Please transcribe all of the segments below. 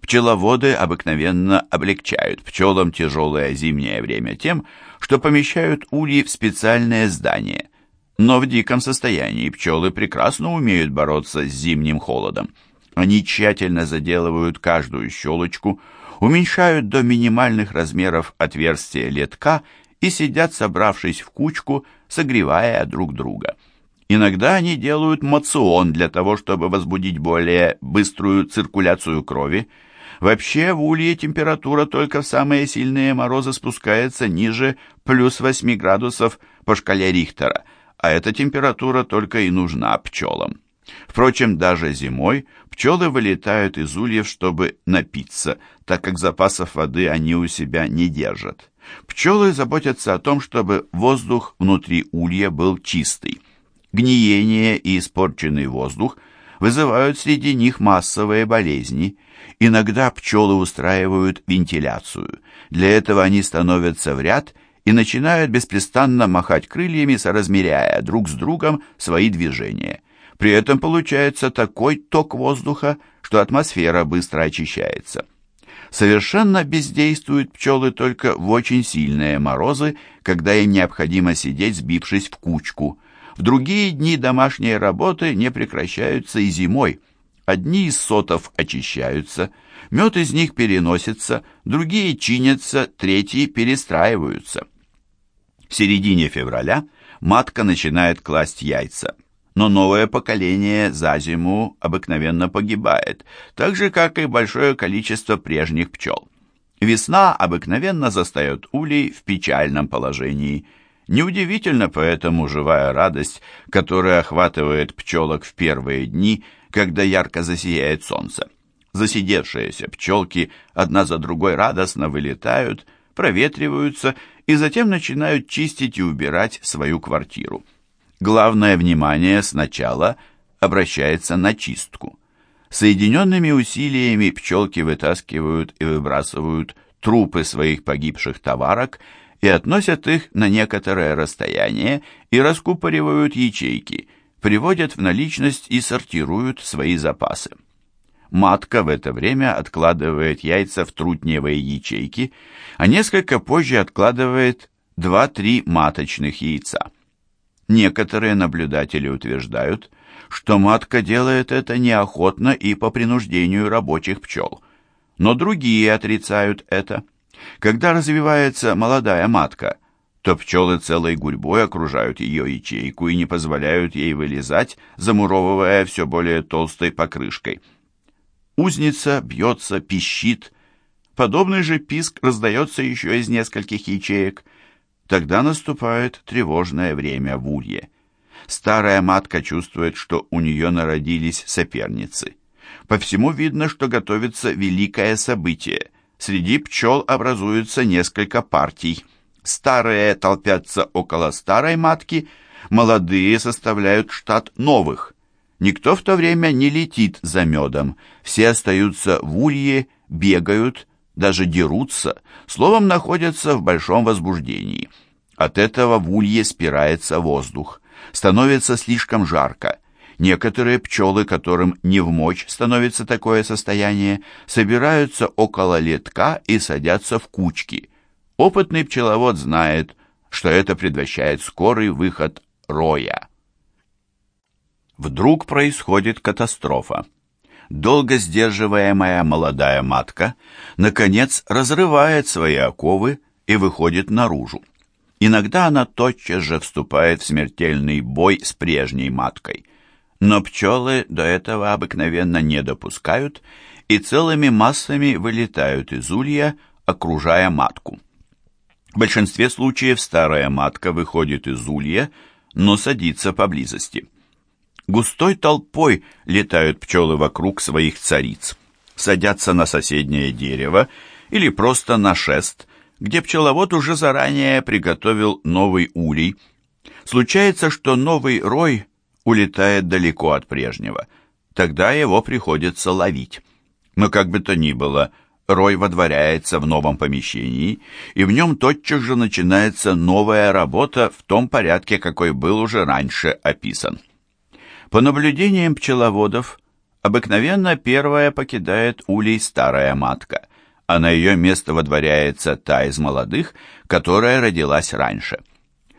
Пчеловоды обыкновенно облегчают пчелам тяжелое зимнее время тем, что помещают ульи в специальное здание. Но в диком состоянии пчелы прекрасно умеют бороться с зимним холодом. Они тщательно заделывают каждую щелочку, уменьшают до минимальных размеров отверстия летка и сидят, собравшись в кучку, согревая друг друга. Иногда они делают мацион для того, чтобы возбудить более быструю циркуляцию крови. Вообще в улье температура только в самые сильные морозы спускается ниже плюс 8 градусов по шкале Рихтера, а эта температура только и нужна пчелам. Впрочем, даже зимой пчелы вылетают из ульев, чтобы напиться, так как запасов воды они у себя не держат. Пчелы заботятся о том, чтобы воздух внутри улья был чистый. Гниение и испорченный воздух вызывают среди них массовые болезни. Иногда пчелы устраивают вентиляцию. Для этого они становятся в ряд и начинают беспрестанно махать крыльями, соразмеряя друг с другом свои движения. При этом получается такой ток воздуха, что атмосфера быстро очищается. Совершенно бездействуют пчелы только в очень сильные морозы, когда им необходимо сидеть, сбившись в кучку. В другие дни домашние работы не прекращаются и зимой. Одни из сотов очищаются, мед из них переносится, другие чинятся, третьи перестраиваются. В середине февраля матка начинает класть яйца, но новое поколение за зиму обыкновенно погибает, так же, как и большое количество прежних пчел. Весна обыкновенно застает улей в печальном положении – Неудивительно поэтому живая радость, которая охватывает пчелок в первые дни, когда ярко засияет солнце. Засидевшиеся пчелки одна за другой радостно вылетают, проветриваются и затем начинают чистить и убирать свою квартиру. Главное внимание сначала обращается на чистку. Соединенными усилиями пчелки вытаскивают и выбрасывают трупы своих погибших товарок и относят их на некоторое расстояние и раскупоривают ячейки, приводят в наличность и сортируют свои запасы. Матка в это время откладывает яйца в трутневые ячейки, а несколько позже откладывает 2-3 маточных яйца. Некоторые наблюдатели утверждают, что матка делает это неохотно и по принуждению рабочих пчел, но другие отрицают это – когда развивается молодая матка, то пчелы целой гурьбой окружают ее ячейку и не позволяют ей вылезать, замуровывая все более толстой покрышкой. Узница бьется, пищит. Подобный же писк раздается еще из нескольких ячеек. Тогда наступает тревожное время в улье. Старая матка чувствует, что у нее народились соперницы. По всему видно, что готовится великое событие – Среди пчел образуются несколько партий. Старые толпятся около старой матки, молодые составляют штат новых. Никто в то время не летит за медом, все остаются в улье, бегают, даже дерутся, словом, находятся в большом возбуждении. От этого в улье спирается воздух, становится слишком жарко, Некоторые пчелы, которым не в мочь становится такое состояние, собираются около летка и садятся в кучки. Опытный пчеловод знает, что это предвещает скорый выход роя. Вдруг происходит катастрофа. Долго сдерживаемая молодая матка, наконец, разрывает свои оковы и выходит наружу. Иногда она тотчас же вступает в смертельный бой с прежней маткой – но пчелы до этого обыкновенно не допускают и целыми массами вылетают из улья, окружая матку. В большинстве случаев старая матка выходит из улья, но садится поблизости. Густой толпой летают пчелы вокруг своих цариц, садятся на соседнее дерево или просто на шест, где пчеловод уже заранее приготовил новый улей. Случается, что новый рой улетает далеко от прежнего. Тогда его приходится ловить. Но как бы то ни было, Рой водворяется в новом помещении, и в нем тотчас же начинается новая работа в том порядке, какой был уже раньше описан. По наблюдениям пчеловодов, Обыкновенно первая покидает улей старая матка, а на ее место водворяется та из молодых, которая родилась раньше.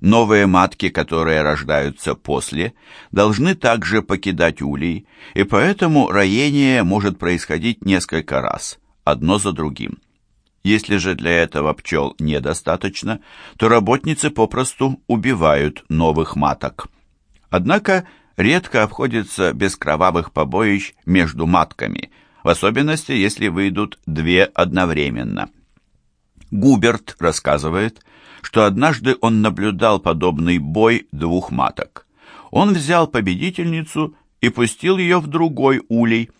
Новые матки, которые рождаются после, должны также покидать улей, и поэтому роение может происходить несколько раз, одно за другим. Если же для этого пчел недостаточно, то работницы попросту убивают новых маток. Однако редко обходится без кровавых побоищ между матками, в особенности, если выйдут две одновременно. Губерт рассказывает, что однажды он наблюдал подобный бой двух маток. Он взял победительницу и пустил ее в другой улей.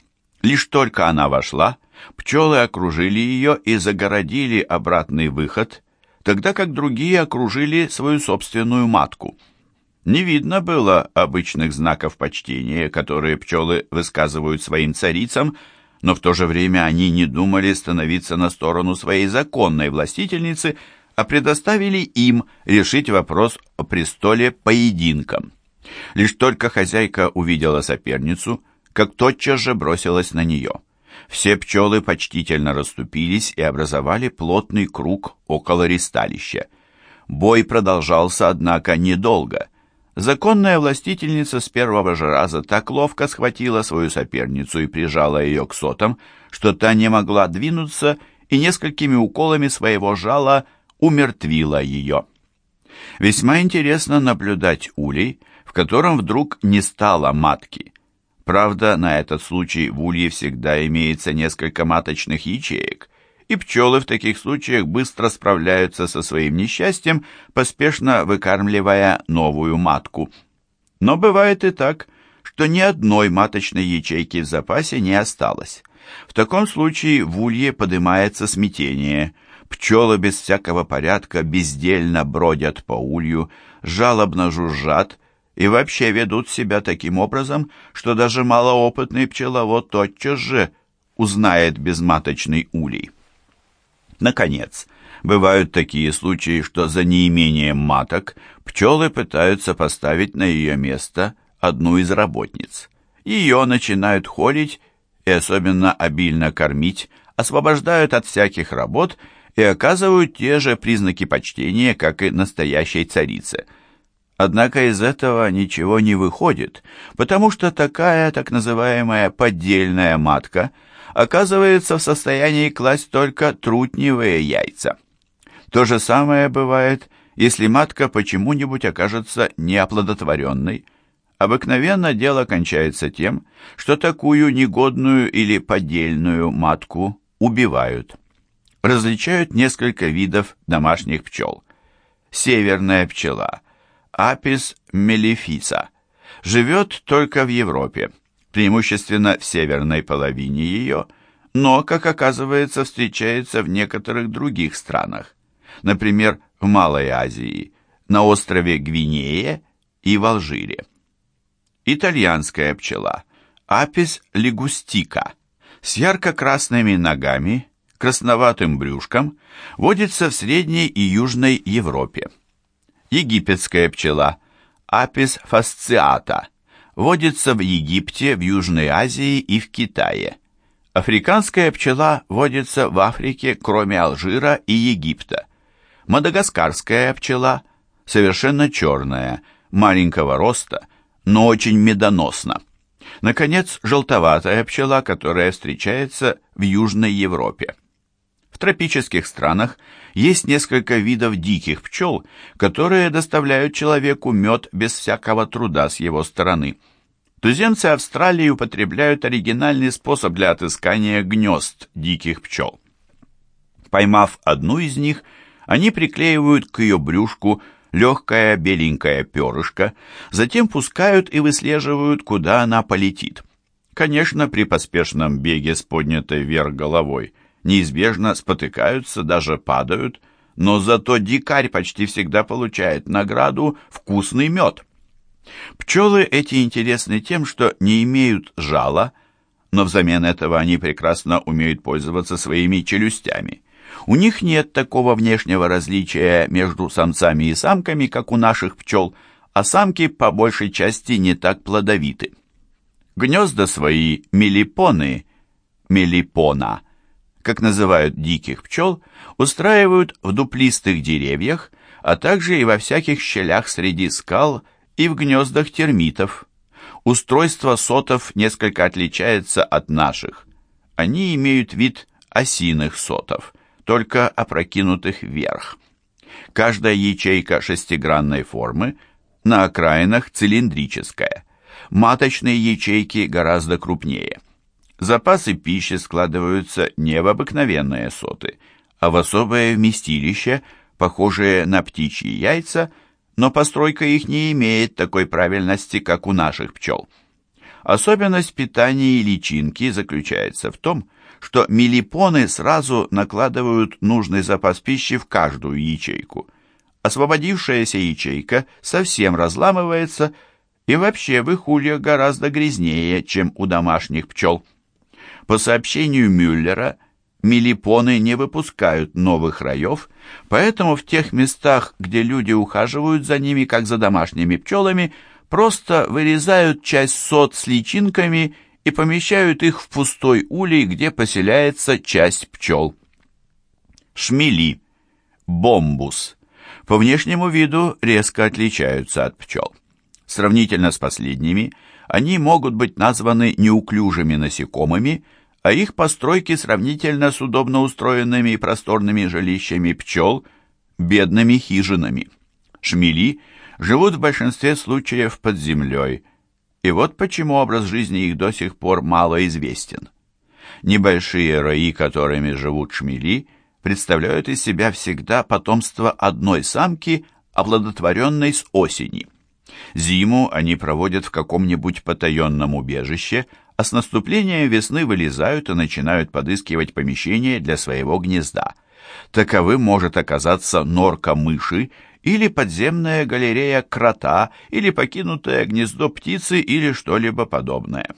Лишь только она вошла, пчелы окружили ее и загородили обратный выход, тогда как другие окружили свою собственную матку. Не видно было обычных знаков почтения, которые пчелы высказывают своим царицам, но в то же время они не думали становиться на сторону своей законной властительницы – а предоставили им решить вопрос о престоле поединком. Лишь только хозяйка увидела соперницу, как тотчас же бросилась на нее. Все пчелы почтительно расступились и образовали плотный круг около ристалища. Бой продолжался, однако, недолго. Законная властительница с первого же раза так ловко схватила свою соперницу и прижала ее к сотам, что та не могла двинуться и несколькими уколами своего жала – умертвила ее. Весьма интересно наблюдать улей, в котором вдруг не стало матки. Правда, на этот случай в улье всегда имеется несколько маточных ячеек, и пчелы в таких случаях быстро справляются со своим несчастьем, поспешно выкармливая новую матку. Но бывает и так, что ни одной маточной ячейки в запасе не осталось. В таком случае в улье поднимается смятение – Пчелы без всякого порядка бездельно бродят по улью, жалобно жужжат и вообще ведут себя таким образом, что даже малоопытный пчеловод тотчас же узнает безматочный улей. Наконец, бывают такие случаи, что за неимением маток пчелы пытаются поставить на ее место одну из работниц. Ее начинают холить и особенно обильно кормить, освобождают от всяких работ и оказывают те же признаки почтения, как и настоящей царице. Однако из этого ничего не выходит, потому что такая так называемая поддельная матка оказывается в состоянии класть только трутневые яйца. То же самое бывает, если матка почему-нибудь окажется неоплодотворенной. Обыкновенно дело кончается тем, что такую негодную или поддельную матку убивают различают несколько видов домашних пчел. Северная пчела, Апис мелифиса, живет только в Европе, преимущественно в северной половине ее, но, как оказывается, встречается в некоторых других странах, например, в Малой Азии, на острове Гвинея и в Алжире. Итальянская пчела, Апис лигустика, с ярко-красными ногами, красноватым брюшком водится в Средней и Южной Европе. Египетская пчела Апис фасциата водится в Египте, в Южной Азии и в Китае. Африканская пчела водится в Африке, кроме Алжира и Египта. Мадагаскарская пчела совершенно черная, маленького роста, но очень медоносна. Наконец, желтоватая пчела, которая встречается в Южной Европе. Тропических странах есть несколько видов диких пчел, которые доставляют человеку мед без всякого труда с его стороны. Туземцы Австралии употребляют оригинальный способ для отыскания гнезд диких пчел. Поймав одну из них, они приклеивают к ее брюшку легкое беленькое перышко, затем пускают и выслеживают, куда она полетит. Конечно, при поспешном беге с поднятой вверх головой – неизбежно спотыкаются, даже падают, но зато дикарь почти всегда получает награду «вкусный мед». Пчелы эти интересны тем, что не имеют жала, но взамен этого они прекрасно умеют пользоваться своими челюстями. У них нет такого внешнего различия между самцами и самками, как у наших пчел, а самки по большей части не так плодовиты. Гнезда свои мелипоны, мелипона, как называют диких пчел, устраивают в дуплистых деревьях, а также и во всяких щелях среди скал и в гнездах термитов. Устройство сотов несколько отличается от наших. Они имеют вид осиных сотов, только опрокинутых вверх. Каждая ячейка шестигранной формы, на окраинах цилиндрическая. Маточные ячейки гораздо крупнее. Запасы пищи складываются не в обыкновенные соты, а в особое вместилище, похожее на птичьи яйца, но постройка их не имеет такой правильности, как у наших пчел. Особенность питания личинки заключается в том, что мелипоны сразу накладывают нужный запас пищи в каждую ячейку. Освободившаяся ячейка совсем разламывается, и вообще в их ульях гораздо грязнее, чем у домашних пчел. По сообщению Мюллера, мелипоны не выпускают новых раев, поэтому в тех местах, где люди ухаживают за ними, как за домашними пчелами, просто вырезают часть сот с личинками и помещают их в пустой улей, где поселяется часть пчел. Шмели, бомбус, по внешнему виду резко отличаются от пчел. Сравнительно с последними, они могут быть названы неуклюжими насекомыми, а их постройки сравнительно с удобно устроенными и просторными жилищами пчел – бедными хижинами. Шмели живут в большинстве случаев под землей, и вот почему образ жизни их до сих пор мало известен. Небольшие раи, которыми живут шмели, представляют из себя всегда потомство одной самки, оплодотворенной с осени. Зиму они проводят в каком-нибудь потаенном убежище, а с наступлением весны вылезают и начинают подыскивать помещение для своего гнезда. Таковым может оказаться норка мыши или подземная галерея крота, или покинутое гнездо птицы, или что-либо подобное.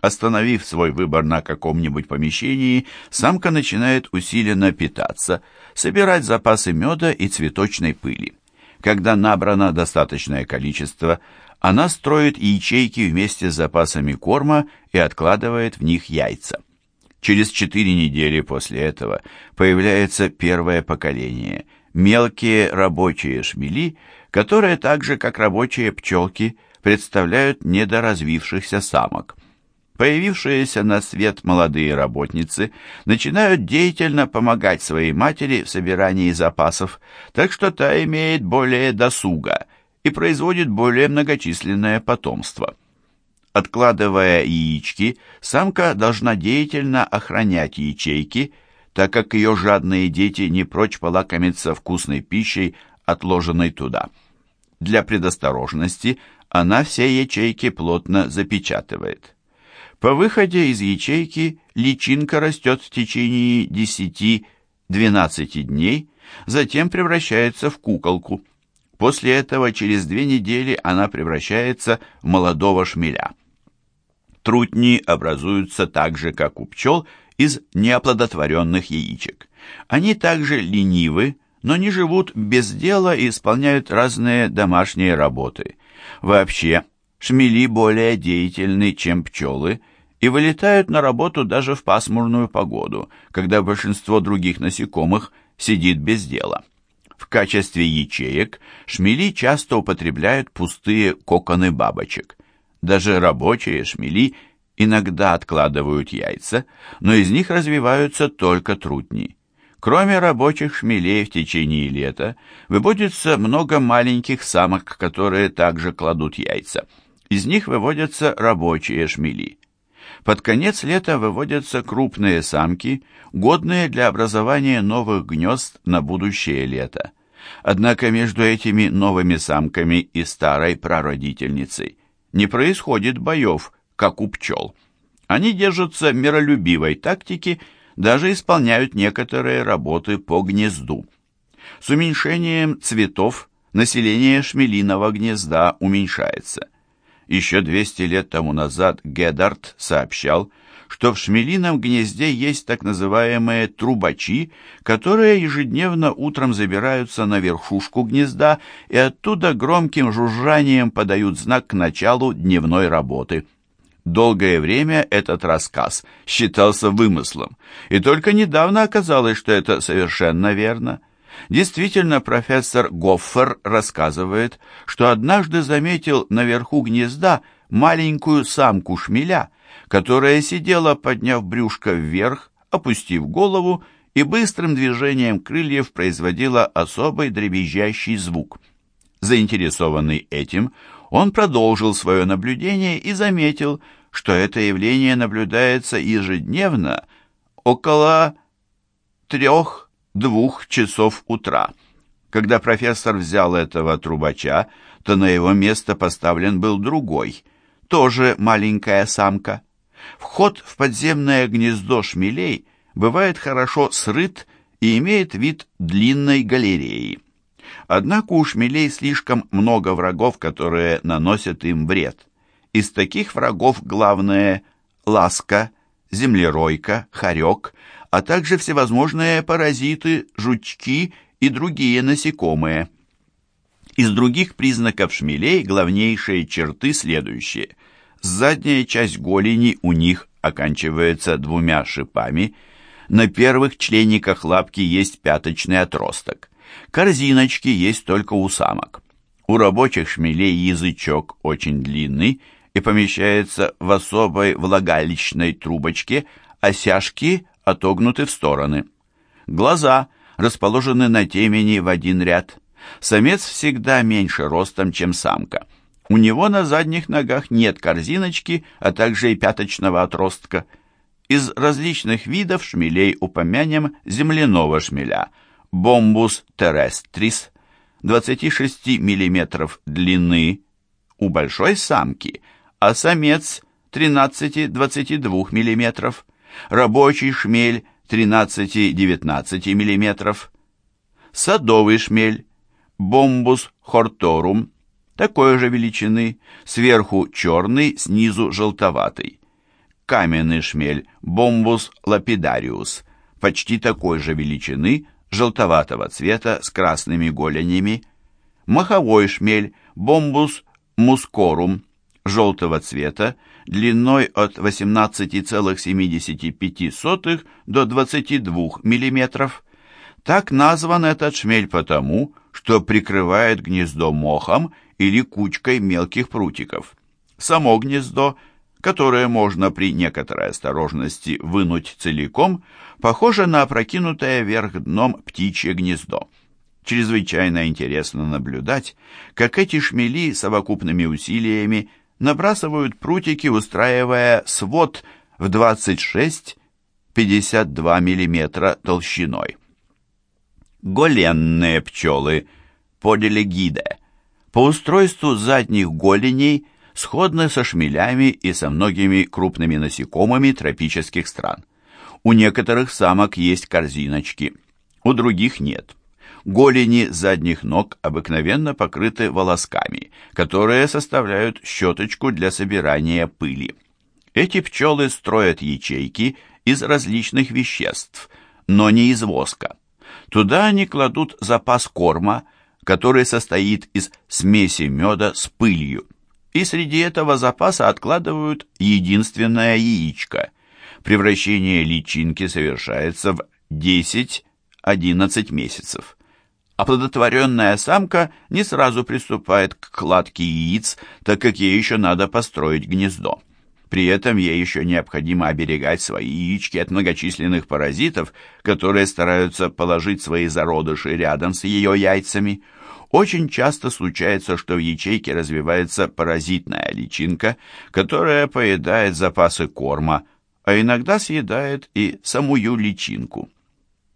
Остановив свой выбор на каком-нибудь помещении, самка начинает усиленно питаться, собирать запасы меда и цветочной пыли. Когда набрано достаточное количество, она строит ячейки вместе с запасами корма и откладывает в них яйца. Через четыре недели после этого появляется первое поколение – мелкие рабочие шмели, которые так же, как рабочие пчелки, представляют недоразвившихся самок. Появившиеся на свет молодые работницы начинают деятельно помогать своей матери в собирании запасов, так что та имеет более досуга и производит более многочисленное потомство. Откладывая яички, самка должна деятельно охранять ячейки, так как ее жадные дети не прочь полакомиться вкусной пищей, отложенной туда. Для предосторожности она все ячейки плотно запечатывает. По выходе из ячейки личинка растет в течение 10-12 дней, затем превращается в куколку. После этого через две недели она превращается в молодого шмеля. Трутни образуются так же, как у пчел, из неоплодотворенных яичек. Они также ленивы, но не живут без дела и исполняют разные домашние работы. Вообще, шмели более деятельны, чем пчелы, и вылетают на работу даже в пасмурную погоду, когда большинство других насекомых сидит без дела. В качестве ячеек шмели часто употребляют пустые коконы бабочек. Даже рабочие шмели иногда откладывают яйца, но из них развиваются только трутни. Кроме рабочих шмелей в течение лета выводится много маленьких самок, которые также кладут яйца. Из них выводятся рабочие шмели. Под конец лета выводятся крупные самки, годные для образования новых гнезд на будущее лето. Однако между этими новыми самками и старой прародительницей не происходит боев, как у пчел. Они держатся миролюбивой тактики, даже исполняют некоторые работы по гнезду. С уменьшением цветов население шмелиного гнезда уменьшается – еще 200 лет тому назад Гедарт сообщал, что в шмелином гнезде есть так называемые трубачи, которые ежедневно утром забираются на верхушку гнезда и оттуда громким жужжанием подают знак к началу дневной работы. Долгое время этот рассказ считался вымыслом, и только недавно оказалось, что это совершенно верно. Действительно, профессор Гоффер рассказывает, что однажды заметил наверху гнезда маленькую самку шмеля, которая сидела, подняв брюшко вверх, опустив голову и быстрым движением крыльев производила особый дребезжащий звук. Заинтересованный этим, он продолжил свое наблюдение и заметил, что это явление наблюдается ежедневно около трех-двух часов утра. Когда профессор взял этого трубача, то на его место поставлен был другой, тоже маленькая самка. Вход в подземное гнездо шмелей бывает хорошо срыт и имеет вид длинной галереи. Однако у шмелей слишком много врагов, которые наносят им вред. Из таких врагов главное – ласка, землеройка, хорек, а также всевозможные паразиты, жучки и другие насекомые. Из других признаков шмелей главнейшие черты следующие. Задняя часть голени у них оканчивается двумя шипами, на первых члениках лапки есть пяточный отросток. Корзиночки есть только у самок. У рабочих шмелей язычок очень длинный и помещается в особой влагалищной трубочке, сяжки отогнуты в стороны. Глаза расположены на темени в один ряд. Самец всегда меньше ростом, чем самка. У него на задних ногах нет корзиночки, а также и пяточного отростка. Из различных видов шмелей упомянем земляного шмеля – Bombus terrestris 26 мм длины у большой самки, а самец 13-22 мм, рабочий шмель 13-19 мм, садовый шмель Bombus hortorum такой же величины, сверху черный, снизу желтоватый. Каменный шмель Bombus lapidarius почти такой же величины, желтоватого цвета с красными голенями, маховой шмель бомбус мускорум желтого цвета, длиной от 18,75 до 22 мм. Так назван этот шмель потому, что прикрывает гнездо мохом или кучкой мелких прутиков. Само гнездо, которое можно при некоторой осторожности вынуть целиком, похоже на опрокинутое вверх дном птичье гнездо. Чрезвычайно интересно наблюдать, как эти шмели совокупными усилиями набрасывают прутики, устраивая свод в 26-52 мм толщиной. Голенные пчелы поделегиде по устройству задних голеней сходны со шмелями и со многими крупными насекомыми тропических стран. У некоторых самок есть корзиночки, у других нет. Голени задних ног обыкновенно покрыты волосками, которые составляют щеточку для собирания пыли. Эти пчелы строят ячейки из различных веществ, но не из воска. Туда они кладут запас корма, который состоит из смеси меда с пылью. И среди этого запаса откладывают единственное яичко – превращение личинки совершается в 10-11 месяцев. Оплодотворенная самка не сразу приступает к кладке яиц, так как ей еще надо построить гнездо. При этом ей еще необходимо оберегать свои яички от многочисленных паразитов, которые стараются положить свои зародыши рядом с ее яйцами. Очень часто случается, что в ячейке развивается паразитная личинка, которая поедает запасы корма, а иногда съедает и самую личинку.